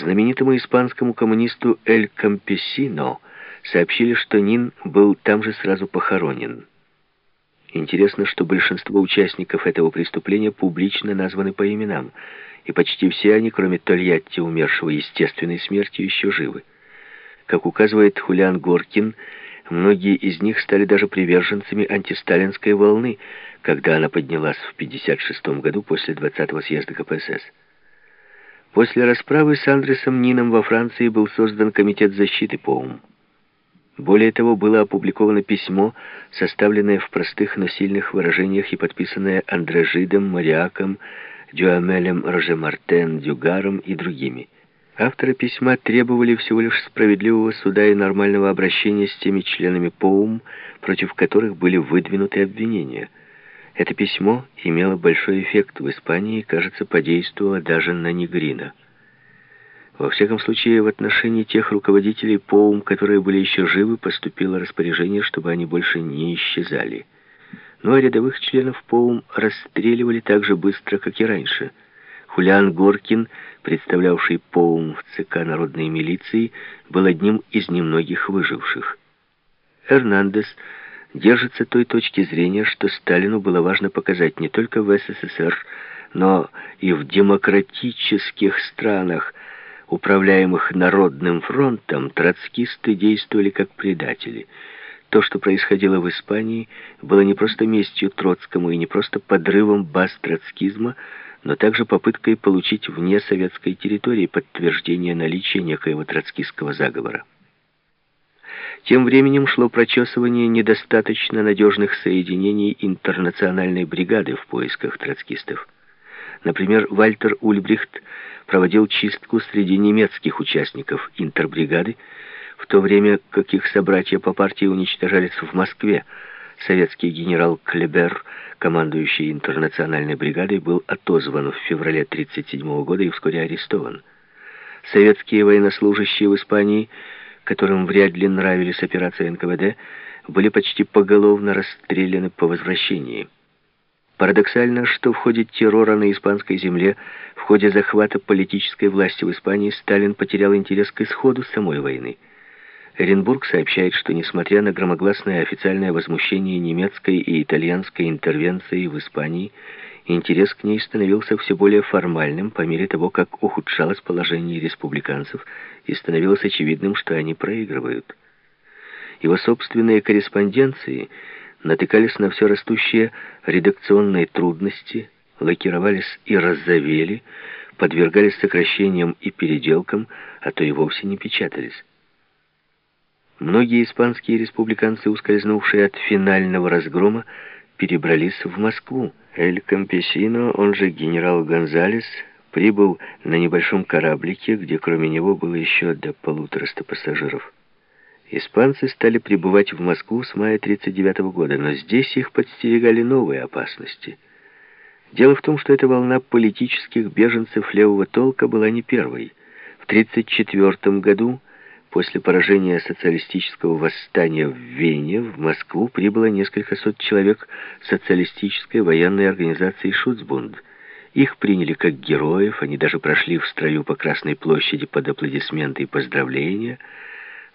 Знаменитому испанскому коммунисту Эль Кампесино сообщили, что Нин был там же сразу похоронен. Интересно, что большинство участников этого преступления публично названы по именам, и почти все они, кроме Тольятти, умершего естественной смертью, еще живы. Как указывает Хулиан Горкин, многие из них стали даже приверженцами антисталинской волны, когда она поднялась в 1956 году после 20-го съезда КПСС. После расправы с Андресом Нином во Франции был создан Комитет защиты ПОУМ. Более того, было опубликовано письмо, составленное в простых, но сильных выражениях и подписанное Андре Жидом, Мариаком, Дюамелем Рожемартен, Дюгаром и другими. Авторы письма требовали всего лишь справедливого суда и нормального обращения с теми членами ПОУМ, против которых были выдвинуты обвинения. Это письмо имело большой эффект в Испании и, кажется, подействовало даже на Негрина. Во всяком случае, в отношении тех руководителей ПОУМ, которые были еще живы, поступило распоряжение, чтобы они больше не исчезали. Но рядовых членов ПОУМ расстреливали так же быстро, как и раньше – Хулиан Горкин, представлявший ПОУМ в ЦК народной милиции, был одним из немногих выживших. Эрнандес держится той точки зрения, что Сталину было важно показать не только в СССР, но и в демократических странах, управляемых Народным фронтом, троцкисты действовали как предатели. То, что происходило в Испании, было не просто местью Троцкому и не просто подрывом баз троцкизма, но также попыткой получить вне советской территории подтверждение наличия некоего троцкистского заговора. Тем временем шло прочесывание недостаточно надежных соединений интернациональной бригады в поисках троцкистов. Например, Вальтер Ульбрихт проводил чистку среди немецких участников интербригады, в то время как их собратья по партии уничтожались в Москве, советский генерал Клебер, командующий интернациональной бригадой, был отозван в феврале 1937 года и вскоре арестован. Советские военнослужащие в Испании, которым вряд ли нравились операции НКВД, были почти поголовно расстреляны по возвращении. Парадоксально, что в ходе террора на испанской земле, в ходе захвата политической власти в Испании, Сталин потерял интерес к исходу самой войны. Эренбург сообщает, что несмотря на громогласное официальное возмущение немецкой и итальянской интервенции в Испании, интерес к ней становился все более формальным по мере того, как ухудшалось положение республиканцев и становилось очевидным, что они проигрывают. Его собственные корреспонденции натыкались на все растущие редакционные трудности, лакировались и раззавели, подвергались сокращениям и переделкам, а то и вовсе не печатались. Многие испанские республиканцы, ускользнувшие от финального разгрома, перебрались в Москву. Эль Кампесино, он же генерал Гонзалес, прибыл на небольшом кораблике, где кроме него было еще до полутораста пассажиров. Испанцы стали прибывать в Москву с мая 1939 года, но здесь их подстерегали новые опасности. Дело в том, что эта волна политических беженцев левого толка была не первой. В 1934 году После поражения социалистического восстания в Вене в Москву прибыло несколько сот человек социалистической военной организации «Шуцбунд». Их приняли как героев, они даже прошли в строю по Красной площади под аплодисменты и поздравления.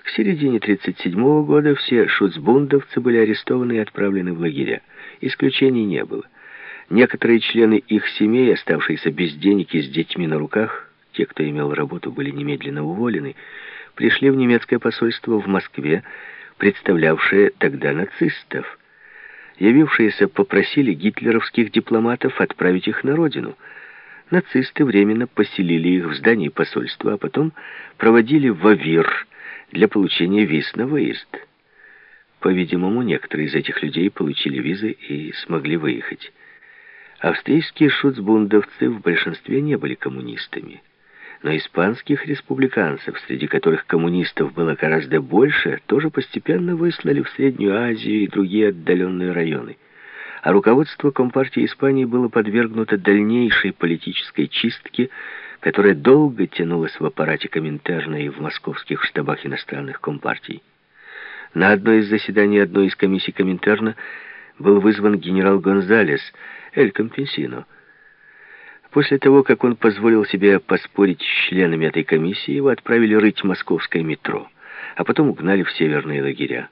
К середине 1937 года все шуцбундовцы были арестованы и отправлены в лагеря. Исключений не было. Некоторые члены их семей, оставшиеся без денег и с детьми на руках, те, кто имел работу, были немедленно уволены, пришли в немецкое посольство в Москве, представлявшее тогда нацистов. Явившиеся попросили гитлеровских дипломатов отправить их на родину. Нацисты временно поселили их в здании посольства, а потом проводили в Авир для получения виз на выезд. По-видимому, некоторые из этих людей получили визы и смогли выехать. Австрийские шуцбундовцы в большинстве не были коммунистами но испанских республиканцев, среди которых коммунистов было гораздо больше, тоже постепенно выслали в Среднюю Азию и другие отдаленные районы. А руководство Компартии Испании было подвергнуто дальнейшей политической чистке, которая долго тянулась в аппарате Коминтерна и в московских штабах иностранных компартий. На одно из заседаний одной из комиссий Коминтерна был вызван генерал Гонзалес, Эль Компенсино, После того, как он позволил себе поспорить с членами этой комиссии, его отправили рыть московское метро, а потом угнали в северные лагеря.